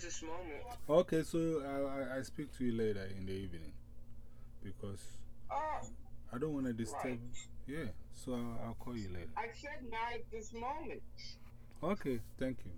this moment. Okay, so I, I, speak to you later in the evening because oh, I don't want to disturb. Yeah, so I'll, I'll call you later. I said not at this moment. Okay, thank you.